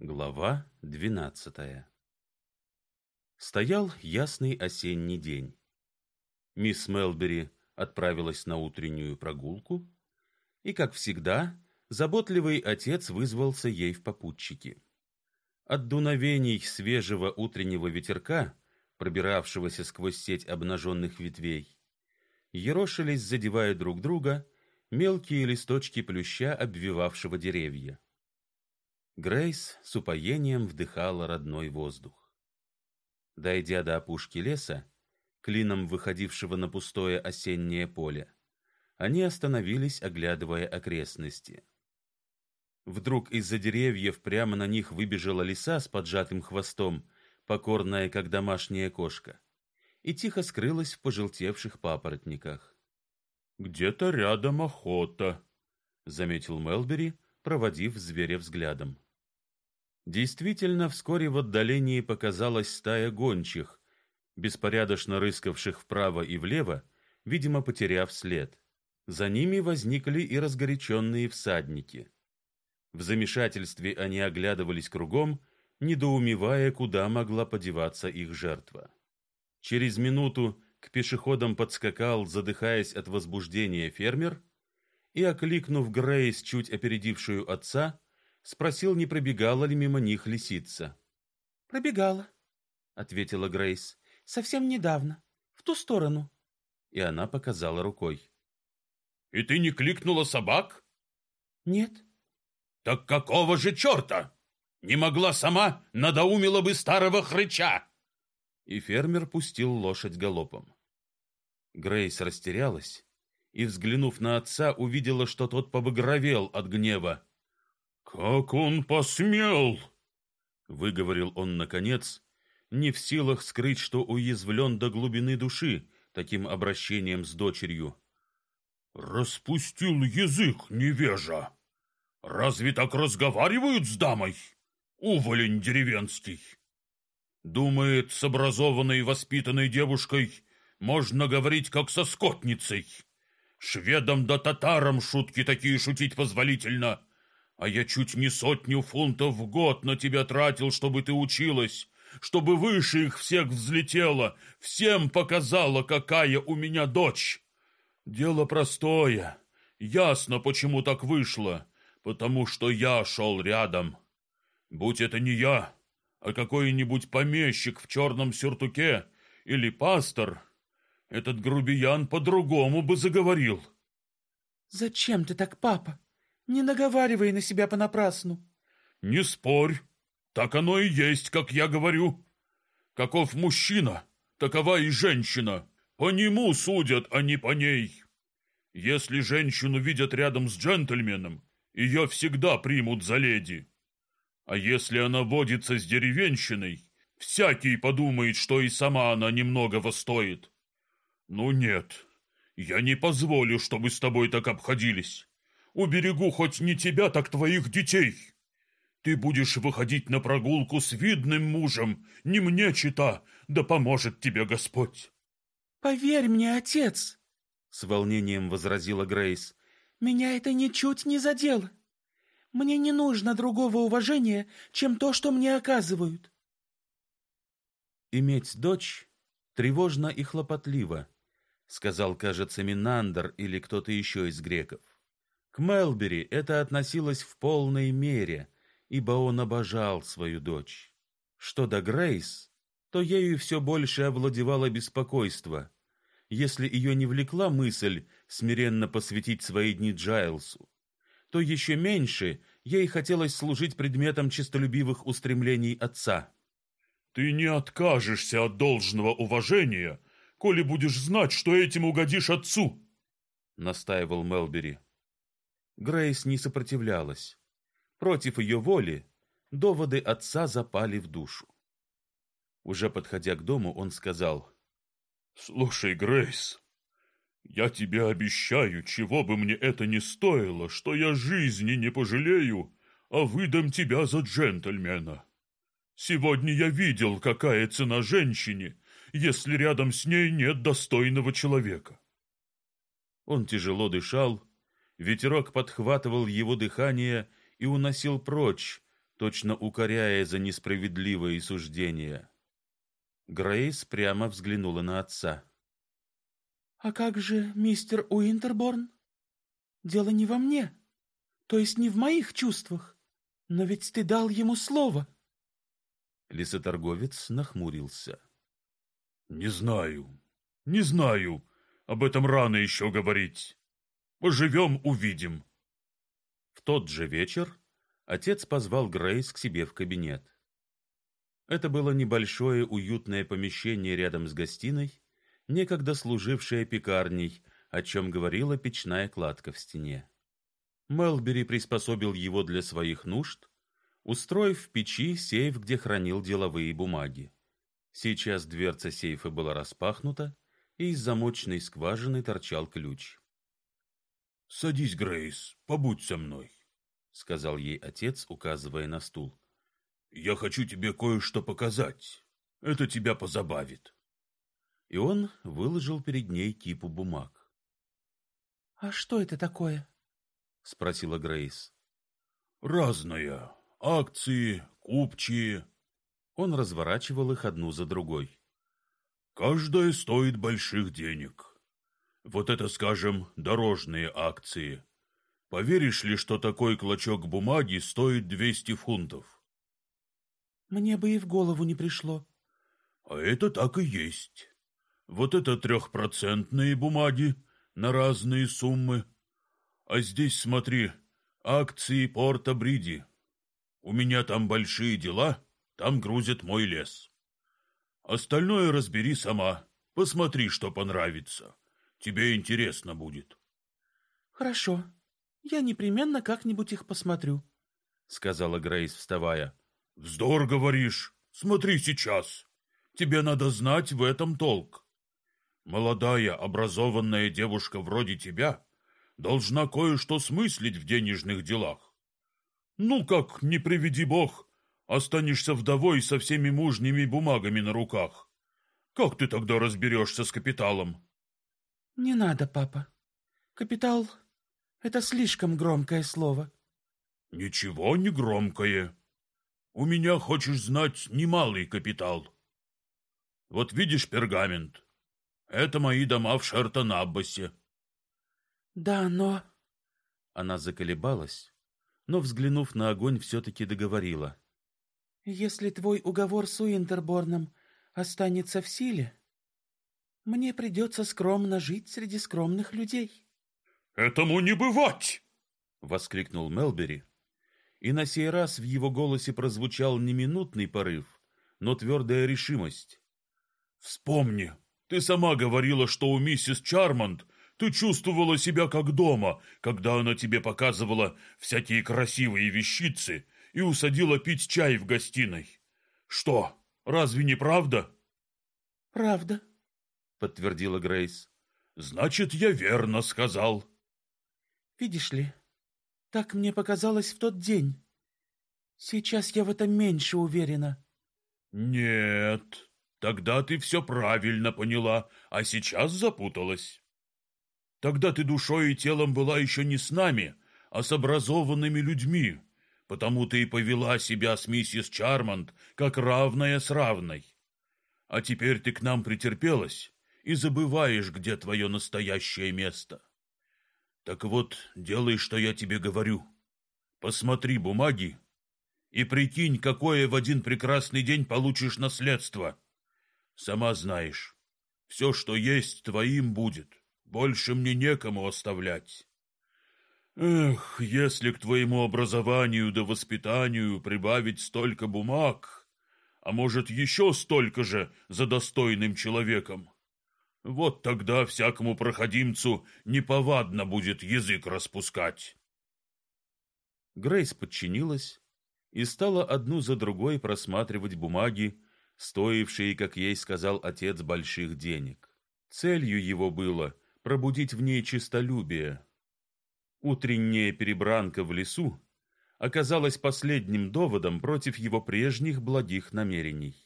Глава двенадцатая Стоял ясный осенний день. Мисс Мелбери отправилась на утреннюю прогулку, и, как всегда, заботливый отец вызвался ей в попутчики. От дуновений свежего утреннего ветерка, пробиравшегося сквозь сеть обнаженных ветвей, ерошились, задевая друг друга, мелкие листочки плюща, обвивавшего деревья. Грейс с упоением вдыхала родной воздух. Дойдя до опушки леса, клином выходившего на пустое осеннее поле, они остановились, оглядывая окрестности. Вдруг из-за деревьев прямо на них выбежала лиса с поджатым хвостом, покорная, как домашняя кошка, и тихо скрылась в пожелтевших папоротниках. «Где-то рядом охота», — заметил Мелбери, проводив зверя взглядом. Действительно, вскоре в отдалении показалась стая гончих, беспорядочно рыскавших вправо и влево, видимо, потеряв след. За ними возникли и разгоряченные всадники. В замешательстве они оглядывались кругом, недоумевая, куда могла подеваться их жертва. Через минуту к пешеходам подскакал, задыхаясь от возбуждения, фермер и, окликнув Грейс, чуть опередившую отца, спросил, не пробегала ли мимо них лисица. «Пробегала», — ответила Грейс. «Совсем недавно. В ту сторону». И она показала рукой. «И ты не кликнула собак?» «Нет». «Так какого же черта? Не могла сама, надоумила бы старого хрыча!» И фермер пустил лошадь галопом. Грейс растерялась и, взглянув на отца, увидела, что тот побагровел от гнева. «Как он посмел!» — выговорил он наконец, не в силах скрыть, что уязвлен до глубины души таким обращением с дочерью. «Распустил язык, невежа! Разве так разговаривают с дамой? Уволень деревенский!» Думает, с образованной и воспитанной девушкой можно говорить, как со скотницей. Шведам да татарам шутки такие шутить позволительно, а я чуть не сотню фунтов в год на тебя тратил, чтобы ты училась, чтобы выше их всех взлетела, всем показала, какая у меня дочь. Дело простое. Ясно, почему так вышло. Потому что я шел рядом. Будь это не я, а какой-нибудь помещик в черном сюртуке или пастор, этот грубиян по-другому бы заговорил. «Зачем ты так, папа?» Не наговаривай на себя понапрасну. Не спорь. Так оно и есть, как я говорю. Каков мужчина, такова и женщина. По нему судят, а не по ней. Если женщину видят рядом с джентльменом, ее всегда примут за леди. А если она водится с деревенщиной, всякий подумает, что и сама она немногого стоит. Ну нет, я не позволю, чтобы с тобой так обходились уберегу хоть не тебя, так твоих детей. Ты будешь выходить на прогулку с видным мужем, не мне чита, да поможет тебе Господь. Поверь мне, отец, с волнением возразила Грейс. Меня это ничуть не задело. Мне не нужно другого уважения, чем то, что мне оказывают. Иметь дочь тревожно и хлопотливо, сказал, кажется, Минандр или кто-то еще из греков. К Мелбери это относилось в полной мере, ибо он обожал свою дочь. Что до Грейс, то ею все больше овладевало беспокойство, если ее не влекла мысль смиренно посвятить свои дни Джайлсу, то еще меньше ей хотелось служить предметом честолюбивых устремлений отца. Ты не откажешься от должного уважения, коли будешь знать, что этим угодишь отцу, настаивал Мелбери. Грейс не сопротивлялась. Против ее воли доводы отца запали в душу. Уже подходя к дому, он сказал: "Слушай, Грейс, я тебе обещаю, чего бы мне это ни стоило, что я жизни не пожалею, а выдам тебя за джентльмена. Сегодня я видел, какая цена женщине, если рядом с ней нет достойного человека. Он тяжело дышал, ветерок подхватывал его дыхание и уносил прочь, точно укоряя за несправедливые суждения. Грейс прямо взглянула на отца. «А как же мистер Уинтерборн? Дело не во мне, то есть не в моих чувствах, но ведь ты дал ему слово». Лесоторговец нахмурился. «Не знаю, не знаю, об этом рано еще говорить. Поживем, увидим». В тот же вечер отец позвал Грейс к себе в кабинет. Это было небольшое уютное помещение рядом с гостиной, некогда служившее пекарней, о чем говорила печная кладка в стене. Мелбери приспособил его для своих нужд, устроив в печи сейф, где хранил деловые бумаги. Сейчас дверца сейфа была распахнута, и из замочной скважины торчал ключ. «Садись, Грейс, побудь со мной», — сказал ей отец, указывая на стул. «Я хочу тебе кое-что показать. Это тебя позабавит» и он выложил перед ней кипу бумаг. «А что это такое?» — спросила Грейс. «Разное. Акции, купчие». Он разворачивал их одну за другой. «Каждая стоит больших денег. Вот это, скажем, дорожные акции. Поверишь ли, что такой клочок бумаги стоит двести фунтов?» «Мне бы и в голову не пришло». «А это так и есть». Вот это трехпроцентные бумаги на разные суммы. А здесь, смотри, акции порта Бриди. У меня там большие дела, там грузит мой лес. Остальное разбери сама, посмотри, что понравится. Тебе интересно будет. Хорошо, я непременно как-нибудь их посмотрю, сказала Грейс, вставая. Вздор говоришь, смотри сейчас. Тебе надо знать в этом толк. Молодая, образованная девушка вроде тебя должна кое-что смыслить в денежных делах. Ну, как, не приведи бог, останешься вдовой со всеми мужними бумагами на руках. Как ты тогда разберешься с капиталом? Не надо, папа. Капитал — это слишком громкое слово. Ничего не громкое. У меня, хочешь знать, немалый капитал. Вот видишь пергамент? Это мои дома в Шертон-Аббасе. Да, но... Она заколебалась, но, взглянув на огонь, все-таки договорила. Если твой уговор с Уинтерборном останется в силе, мне придется скромно жить среди скромных людей. Этому не бывать! Воскликнул Мелбери, и на сей раз в его голосе прозвучал не минутный порыв, но твердая решимость. Вспомни, ты сама говорила, что у миссис Чармонт ты чувствовала себя как дома, когда она тебе показывала всякие красивые вещицы и усадила пить чай в гостиной. Что, разве не правда? Правда, подтвердила Грейс. Значит, я верно сказал. Видишь ли, так мне показалось в тот день. Сейчас я в этом меньше уверена. Нет, Тогда ты все правильно поняла, а сейчас запуталась. Тогда ты душой и телом была еще не с нами, а с образованными людьми, потому ты и повела себя с миссис Чармонт, как равная с равной. А теперь ты к нам претерпелась и забываешь, где твое настоящее место. Так вот, делай, что я тебе говорю. Посмотри бумаги и прикинь, какое в один прекрасный день получишь наследство. Сама знаешь, все, что есть, твоим будет. Больше мне некому оставлять. Эх, если к твоему образованию да воспитанию прибавить столько бумаг, а может, еще столько же за достойным человеком, вот тогда всякому проходимцу неповадно будет язык распускать. Грейс подчинилась и стала одну за другой просматривать бумаги, стоившие, как ей сказал отец, больших денег. Целью его было пробудить в ней честолюбие. Утренняя перебранка в лесу оказалась последним доводом против его прежних благих намерений.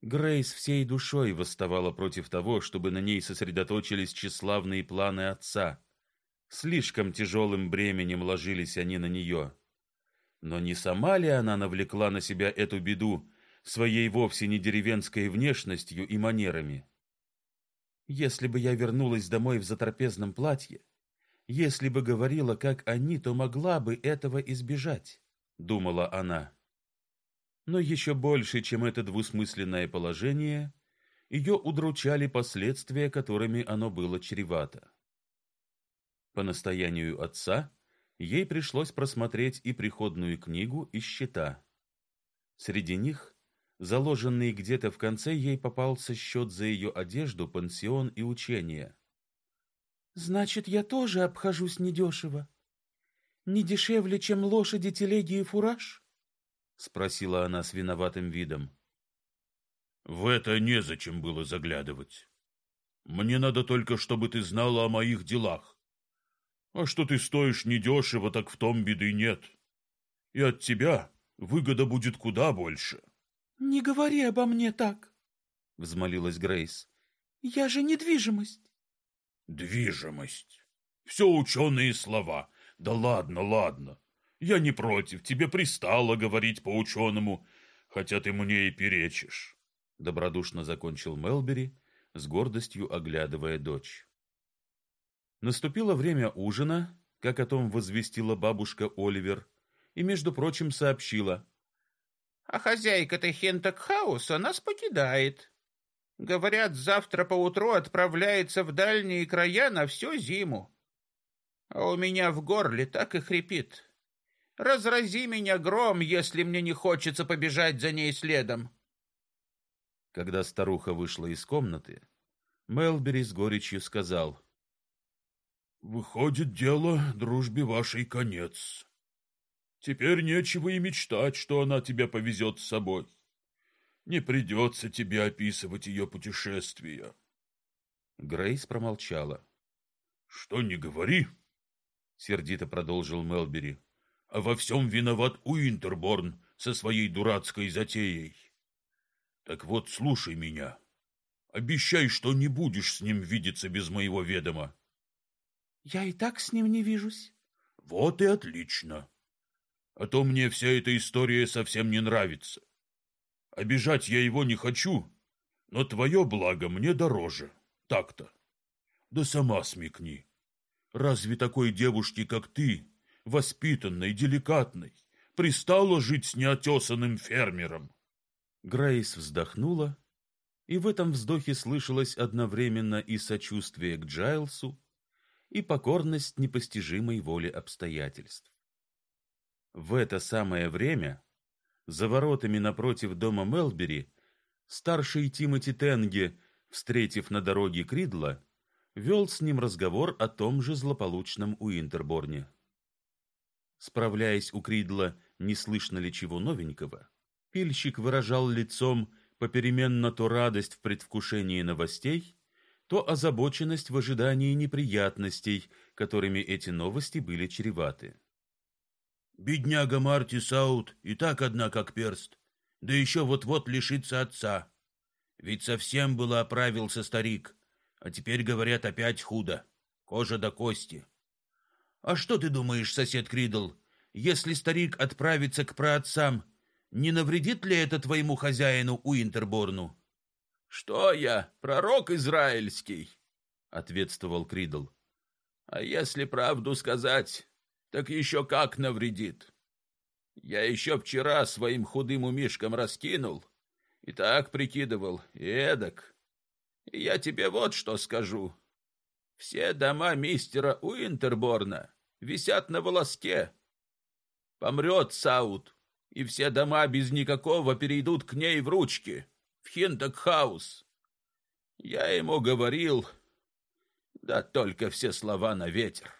Грейс всей душой восставала против того, чтобы на ней сосредоточились тщеславные планы отца. Слишком тяжелым бременем ложились они на нее. Но не сама ли она навлекла на себя эту беду своей вовсе не деревенской внешностью и манерами? Если бы я вернулась домой в затрапезном платье, если бы говорила, как они, то могла бы этого избежать, думала она но еще больше, чем это двусмысленное положение, ее удручали последствия, которыми оно было чревато. По настоянию отца ей пришлось просмотреть и приходную книгу, и счета. Среди них, заложенный где-то в конце, ей попался счет за ее одежду, пансион и учения. Значит, я тоже обхожусь недешево. Не дешевле, чем лошади, телеги и фураж? спросила она с виноватым видом. В это незачем было заглядывать. Мне надо только, чтобы ты знала о моих делах. А что ты стоишь недешево, так в том беды нет. И от тебя выгода будет куда больше. Не говори обо мне так, взмолилась Грейс. Я же недвижимость. Движимость. Все ученые слова. Да ладно, ладно. Я не против, тебе пристало говорить по-ученому, хотя ты мне и перечишь. Добродушно закончил Мелбери, с гордостью оглядывая дочь. Наступило время ужина, как о том возвестила бабушка Оливер, и, между прочим, сообщила. «А хозяйка-то Хентекхауса нас покидает. Говорят, завтра поутру отправляется в дальние края на всю зиму. А у меня в горле так и хрипит. Разрази меня гром, если мне не хочется побежать за ней следом. Когда старуха вышла из комнаты, Мелбери с горечью сказал: Выходит, дело дружбе вашей конец. Теперь нечего и мечтать, что она тебя повезет с собой. Не придется тебе описывать ее путешествия. Грейс промолчала. Что не говори, сердито продолжил Мелбери а во всем виноват Уинтерборн со своей дурацкой затеей. Так вот, слушай меня. Обещай, что не будешь с ним видеться без моего ведома. Я и так с ним не вижусь. Вот и отлично. А то мне вся эта история совсем не нравится. Обижать я его не хочу, но твое благо мне дороже. Так-то. Да сама смекни. Разве такой девушке, как ты, воспитанной, деликатной, пристала жить с неотесанным фермером. Грейс вздохнула, и в этом вздохе слышалось одновременно и сочувствие к Джайлсу, и покорность непостижимой воле обстоятельств. В это самое время за воротами напротив дома Мелбери старший Тимоти Тенге, встретив на дороге Кридла, вел с ним разговор о том же злополучном Уинтерборне. Справляясь у Кридла, не слышно ли чего новенького, пильщик выражал лицом попеременно то радость в предвкушении новостей, то озабоченность в ожидании неприятностей, которыми эти новости были чреваты. Бедняга Марти Саут и так одна как перст, да еще вот-вот лишится отца. Ведь совсем было оправился старик, а теперь говорят опять худо, кожа до кости. А что ты думаешь, сосед Кридл, если старик отправится к праотцам, не навредит ли это твоему хозяину Уинтерборну? Что я, пророк израильский? ответствовал Кридл. А если правду сказать, так еще как навредит. Я еще вчера своим худым умишкам раскинул, и так прикидывал, и эдак. И я тебе вот что скажу. Все дома мистера Уинтерборна висят на волоске. Помрет Саут, и все дома без никакого перейдут к ней в ручки, в Хинтокхаус. Я ему говорил, да только все слова на ветер.